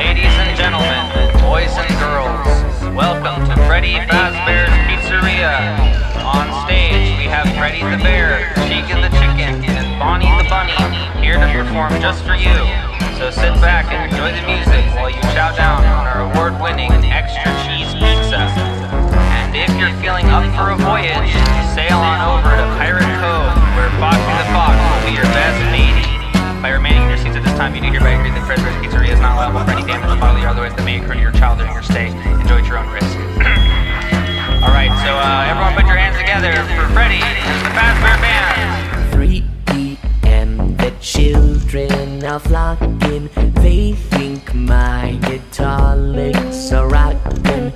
Ladies and gentlemen, boys and girls, welcome to Freddy Fazbear's Pizzeria. On stage, we have Freddy the Bear, Chica the Chicken, and Bonnie the Bunny here to perform just for you. So sit back and enjoy the music while you chow down on our award-winning extra cheese pizza. And if you're feeling up for a voyage, sail on over to Pirate Cove, where Foxy the Fox will be your best matey. By remaining in your seats at this time, you do hereby agree that Fredbear's Pizzeria is not liable otherwise that may occur to your child during your stay. Enjoy at your own risk. All right, so uh, everyone put your hands together for and the Fazbear Band. 3 p.m. The children are flocking. They think my guitar licks are rocking.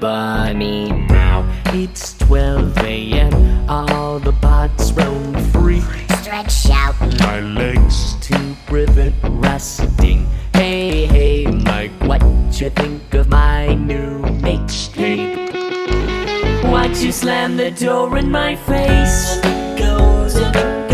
Bunny now. It's 12 a.m. All the bots roam free. Stretch out. My legs to prevent rusting. Hey, hey, Mike, what you think of my new mixtape? Watch you slam the door in my face. Goes and it goes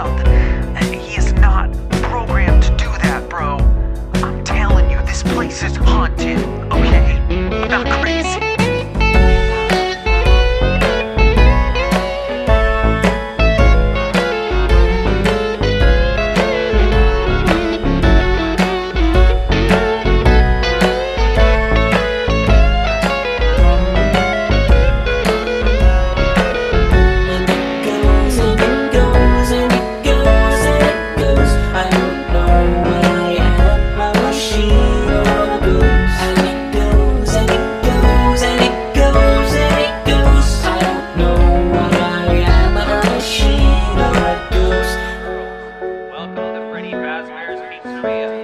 something. He is not programmed to do that, bro. I'm telling you, this place is haunted, okay? Not crazy. Fazbear's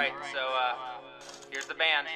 right, so uh, here's the band.